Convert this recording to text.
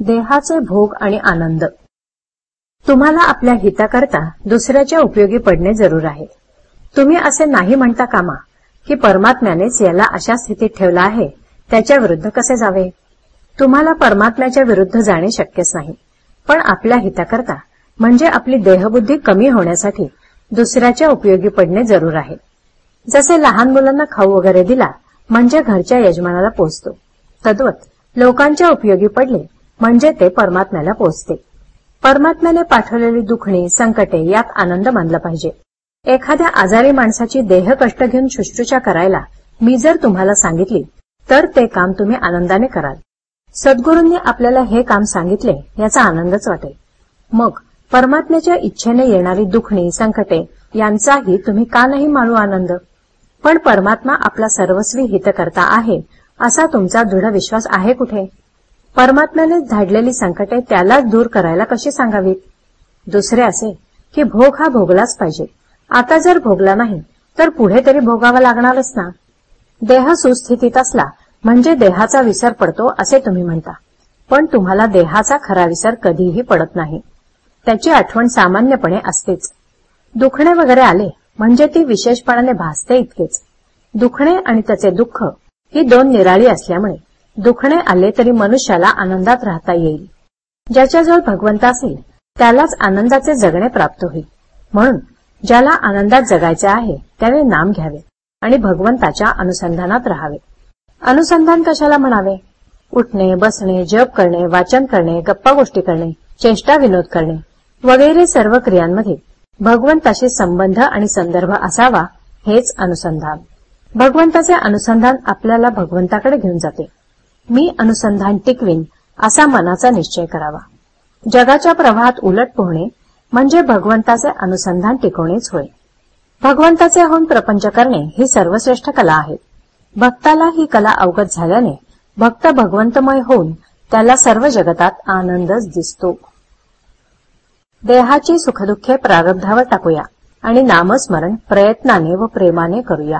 देहाचे भोग आणि आनंद. तुम्हाला आपल्या हिताकरता दुसऱ्याच्या उपयोगी पडणे जरूर आहे. तुम्ही असे नाही म्हणता कामा की परमात्म्यानेच याला अशा स्थितीत ठेवला आहे त्याच्या विरुद्ध कसे जावे? तुम्हाला परमात्म्याच्या विरुद्ध जाणे शक्यच नाही पण आपल्या हिताकरता म्हणजे आपली देहबुद्धी कमी होण्यासाठी दुसऱ्याच्या उपयोगी पडणे जरूर आहे. जसे लहान मुलांना खाऊ वगैरे दिला म्हणजे घरच्या यजमानाला पोचतो. तद्वत लोकांच्या उपयोगी पडले म्हणजे ते परमात्म्याला पोचते. परमात्म्याने पाठवलेली दुखणी संकटे यात आनंद मानला पाहिजे. एखाद्या आजारी माणसाची देह कष्ट घेऊन शुश्रूषा करायला मी जर तुम्हाला सांगितली तर ते काम तुम्ही आनंदाने कराल. सद्गुरूंनी आपल्याला हे काम सांगितले याचा आनंदच वाटेल. मग परमात्म्याच्या इच्छेने येणारी दुखणी संकटे यांचाही तुम्ही का नाही मानू आनंद? पण परमात्मा आपला सर्वस्वी हितकर्ता आहे असा तुमचा दृढ विश्वास आहे कुठे? परमात्म्याने धाडलेली संकटे त्यालाच दूर करायला कशी सांगावीत? दुसरे असे की भोग हा भोगलाच पाहिजे. आता जर भोगला नाही तर पुढे तरी भोगावा लागणारच ना. देह सुस्थितीत असला म्हणजे देहाचा विसर पडतो असे तुम्ही म्हणता. पण तुम्हाला देहाचा खरा विसर कधीही पडत नाही. त्याची आठवण सामान्यपणे असतेच. दुखणे वगैरे आले म्हणजे ती विशेषपणाने भासते इतकेच. दुखणे आणि त्याचे दुःख ही दोन निराळी असल्यामुळे दुखणे आले तरी मनुष्याला आनंदात राहता येईल. ज्याच्याजवळ भगवंत असेल त्यालाच आनंदाचे जगणे प्राप्त होईल. म्हणून ज्याला आनंदात जगायचे आहे त्याने नाम घ्यावे आणि भगवंताच्या अनुसंधानात राहावे. अनुसंधान कशाला म्हणावे? उठणे बसणे जप करणे वाचन करणे गप्पा गोष्टी करणे चेष्टा विनोद करणे वगैरे सर्व क्रियांमध्ये भगवंताशी संबंध आणि संदर्भ असावा हेच अनुसंधान. भगवंताचे अनुसंधान आपल्याला भगवंताकडे घेऊन जाते. मी अनुसंधान टिकवीन असा मनाचा निश्चय करावा. जगाच्या प्रवाहात उलट पोहणे म्हणजे भगवंताचे अनुसंधान टिकवणेच होय. भगवंताचे होऊन प्रपंच करणे ही सर्वश्रेष्ठ कला आहे. भक्ताला ही कला अवगत झाल्याने भक्त भगवंतमय होऊन त्याला सर्व जगतात आनंदच दिसतो. देहाची सुखदुःखे प्रारब्धावर टाकूया आणि नामस्मरण प्रयत्नाने व प्रेमाने करूया.